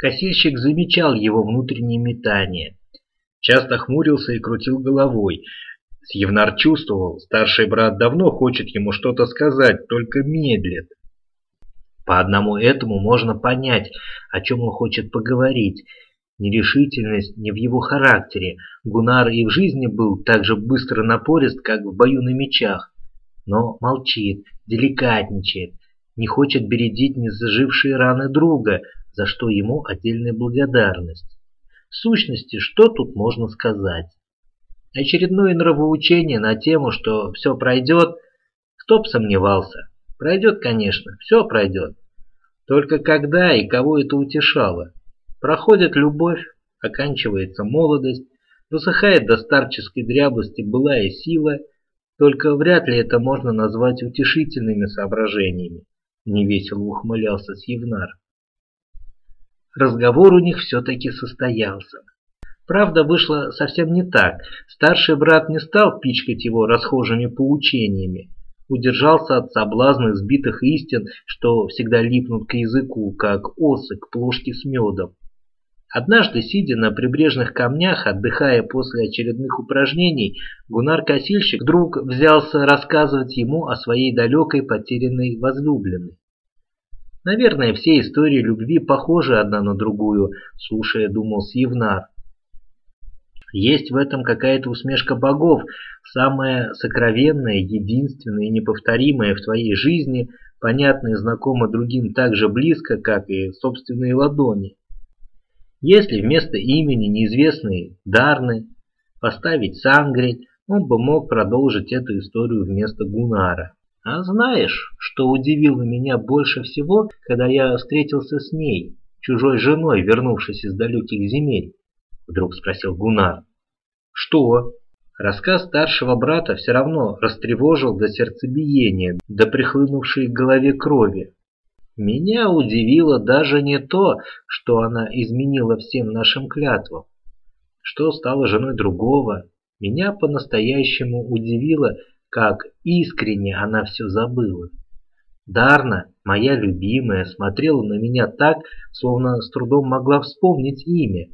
Косильщик замечал его внутренние метания. Часто хмурился и крутил головой. Сьевнар чувствовал, старший брат давно хочет ему что-то сказать, только медлит. По одному этому можно понять, о чем он хочет поговорить. Нерешительность не в его характере. Гунар и в жизни был так же быстро напорист, как в бою на мечах. Но молчит, деликатничает, не хочет бередить незажившие раны друга, за что ему отдельная благодарность. В сущности, что тут можно сказать? Очередное нравоучение на тему, что все пройдет, кто б сомневался. Пройдет, конечно, все пройдет. Только когда и кого это утешало? Проходит любовь, оканчивается молодость, высыхает до старческой дряблости былая сила, только вряд ли это можно назвать утешительными соображениями, невесело ухмылялся Сьевнар. Разговор у них все-таки состоялся. Правда, вышло совсем не так. Старший брат не стал пичкать его расхожими поучениями. Удержался от соблазна сбитых истин, что всегда липнут к языку, как осы к плошке с медом. Однажды, сидя на прибрежных камнях, отдыхая после очередных упражнений, Гунар-косильщик вдруг взялся рассказывать ему о своей далекой потерянной возлюбленной. Наверное, все истории любви похожи одна на другую, слушая, думал Сьевнар. Есть в этом какая-то усмешка богов, самая сокровенная, единственная и неповторимая в твоей жизни, понятная и знакома другим так же близко, как и собственные ладони. Если вместо имени неизвестной Дарны поставить Сангрень, он бы мог продолжить эту историю вместо Гунара. А знаешь, что удивило меня больше всего, когда я встретился с ней, чужой женой, вернувшись из далеких земель? Вдруг спросил Гунар. Что? Рассказ старшего брата все равно растревожил до сердцебиения, до прихлынувшей к голове крови. Меня удивило даже не то, что она изменила всем нашим клятвам, что стала женой другого. Меня по-настоящему удивило, как искренне она все забыла. Дарна, моя любимая, смотрела на меня так, словно с трудом могла вспомнить имя.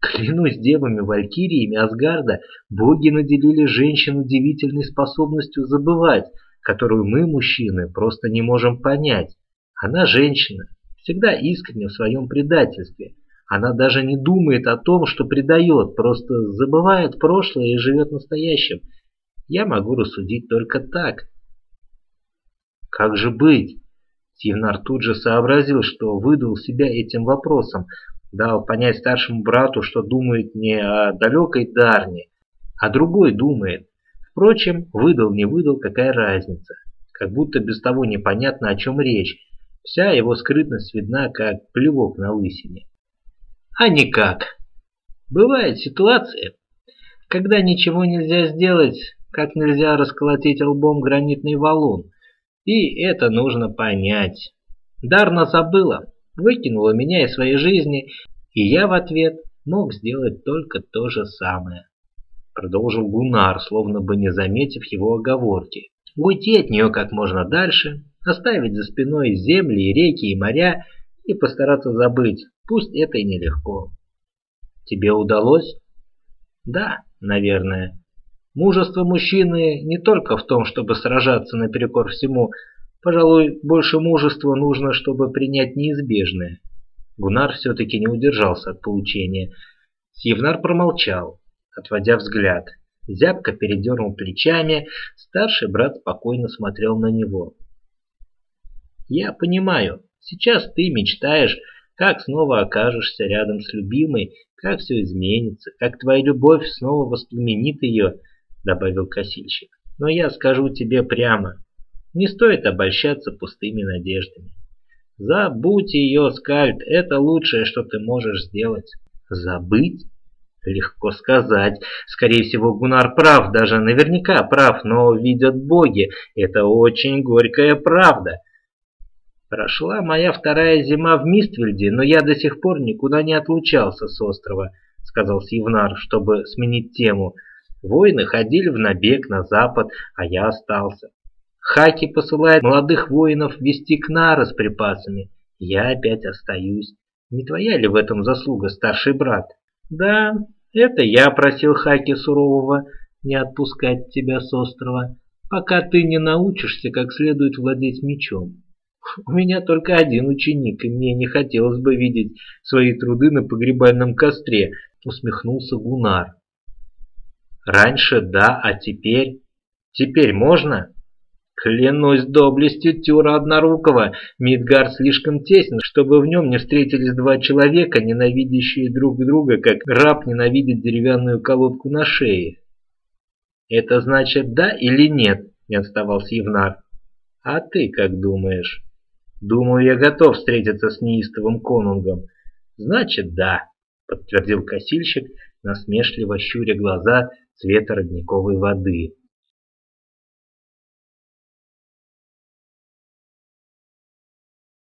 Клянусь девами Валькириями Асгарда, боги наделили женщин удивительной способностью забывать, которую мы, мужчины, просто не можем понять. Она женщина, всегда искренне в своем предательстве. Она даже не думает о том, что предает, просто забывает прошлое и живет настоящим. Я могу рассудить только так. Как же быть? Сивнар тут же сообразил, что выдал себя этим вопросом, дал понять старшему брату, что думает не о далекой Дарне, а другой думает. Впрочем, выдал, не выдал, какая разница. Как будто без того непонятно, о чем речь. Вся его скрытность видна, как плевок на лысине. А никак. Бывает ситуация, когда ничего нельзя сделать, как нельзя расколотить лбом гранитный валун. И это нужно понять. Дарна забыла, выкинула меня из своей жизни, и я в ответ мог сделать только то же самое. Продолжил Гунар, словно бы не заметив его оговорки. Уйти от нее как можно дальше, оставить за спиной земли реки и моря и постараться забыть, пусть это и нелегко. Тебе удалось? Да, наверное. Мужество мужчины не только в том, чтобы сражаться наперекор всему. Пожалуй, больше мужества нужно, чтобы принять неизбежное. Гунар все-таки не удержался от получения. Сьевнар промолчал, отводя взгляд. Зябко передернул плечами, старший брат спокойно смотрел на него. Я понимаю, сейчас ты мечтаешь, как снова окажешься рядом с любимой, как все изменится, как твоя любовь снова воспламенит ее, добавил косильщик. Но я скажу тебе прямо, не стоит обольщаться пустыми надеждами. Забудь ее, Скальд, это лучшее, что ты можешь сделать. Забыть? Легко сказать. Скорее всего, Гунар прав, даже наверняка прав, но видят боги. Это очень горькая правда. Прошла моя вторая зима в Миствельде, но я до сих пор никуда не отлучался с острова, сказал Сивнар, чтобы сменить тему. Воины ходили в набег на запад, а я остался. Хаки посылает молодых воинов вести к Нара с припасами. Я опять остаюсь. Не твоя ли в этом заслуга, старший брат? Да, это я просил Хаки Сурового не отпускать тебя с острова, пока ты не научишься как следует владеть мечом. У меня только один ученик, и мне не хотелось бы видеть свои труды на погребальном костре, усмехнулся Гунар. Раньше да, а теперь? Теперь можно? Клянусь доблестью Тюра Однорукого, Мидгар слишком тесен, чтобы в нем не встретились два человека, ненавидящие друг друга, как раб ненавидит деревянную колодку на шее. Это значит да или нет, не отставался Евнар. А ты как думаешь? Думаю, я готов встретиться с неистовым конунгом. Значит, да, подтвердил косильщик, насмешливо щуря глаза цвета родниковой воды.